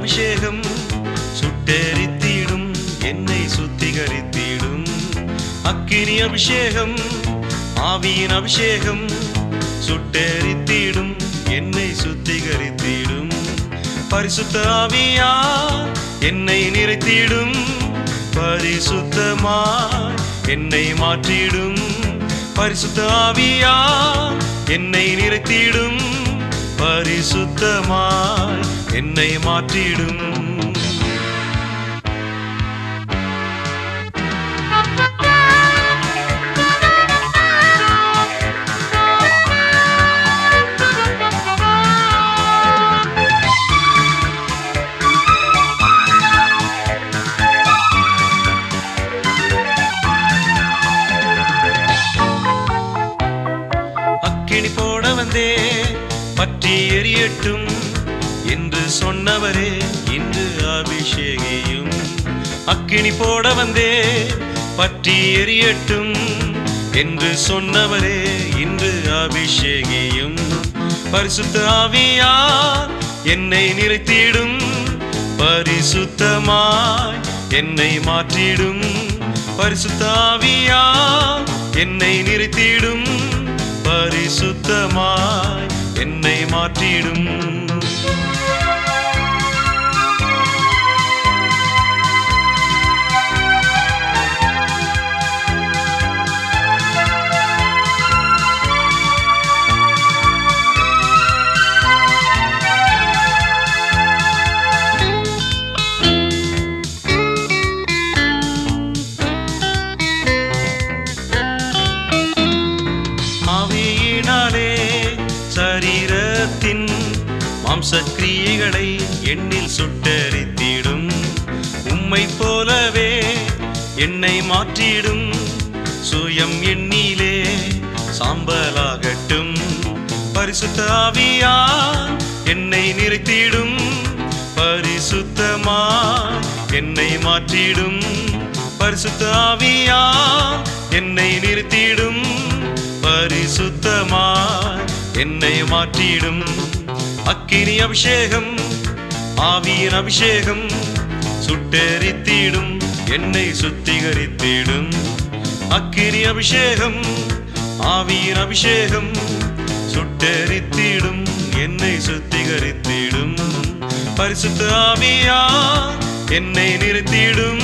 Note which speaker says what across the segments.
Speaker 1: அபிஷேகம் சுட்டெரித்திடும் என்னை சுத்திகரித்திடும். அக்கினி அபிஷேகம் ஆவியின் அபிஷேகம் சுட்டெரித்திடும் என்னை சுத்திகரித்திடும். பரிசுத்த ஆவியா என்னை நிறைத்திடும். பரிசுத்தமா என்னை மாற்றிடும். பரிசுத்த ஆவியா என்னை நிறைத்திடும். பரிசுத்தமாய் என்னை மாற்றிடும். அக்கினி போட வந்தே பற்றி எரியட்டும் என்று சொன்னவரே இன்று அபிஷேகியும். அக்கினி போட வந்தே பற்றி எரியட்டும் என்று சொன்னவரே இன்று அபிஷேகியும். பரிசுத்த ஆவியா என்னை நிறைத்திடும். பரிசுத்தமாய் என்னை மாற்றிடும். பரிசுத்தாவியா என்னை நிறுத்திடும். பரிசுத்தமாய் மாற்றிடும் மரணத்தின் மாம்சக்கிரியைகளை எண்ணில் சுட்டரித்திடும். உம்மை போலவே என்னை மாற்றிடும். சுயம் எண்ணிலே சாம்பலாகட்டும். பரிசுத்த ஆவியா என்னை நிறைத்திடும். பரிசுத்தமா என்னை மாற்றிடும். பரிசுத்த ஆவியா என்னை நிறுத்திடும். என்னை மாற்றிடும். அக்கினி அபிஷேகம் ஆவியின் அபிஷேகம் சுட்டெரித்திடும் என்னை சுத்திகரித்திடும். அக்கினி அபிஷேகம் ஆவியின் அபிஷேகம் சுட்டெரித்திடும் என்னை சுத்திகரித்திடும். பரிசுத்த ஆவியா என்னை நிறுத்திடும்.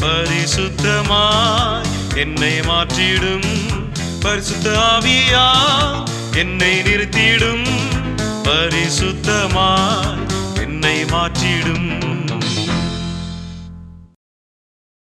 Speaker 1: பரிசுத்தமாய் என்னை மாற்றிடும். பரிசுத்த ஆவியா என்னை நிறுத்திடும் பரிசுத்தமாய் என்னை மாற்றிடும்.